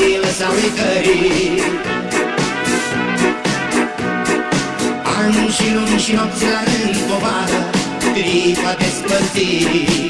Voi lăsa uitării Ani și luni și nopți la rând povară Clipa despărțirii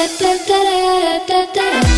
da da da da da da